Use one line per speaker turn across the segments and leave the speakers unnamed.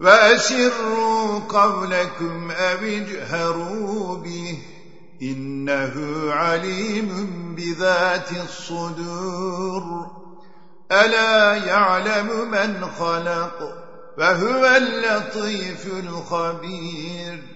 وأسروا قولكم أو اجهروا به إنه عليم بذات الصدور. ألا يعلم من خلق؟ فهو اللطيف الخبير.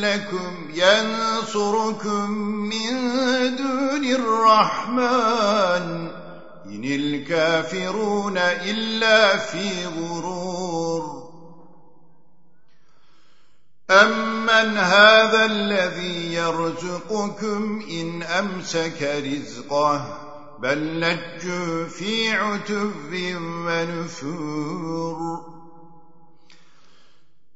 لكم ينصركم من دون الرحمن إن الكافرون إلا في غرور. أمن هذا الذي يرزقكم إن أمسك رزقه بل لجوا في عتب ونفور.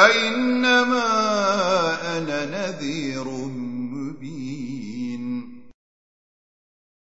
وإنما أنا نذير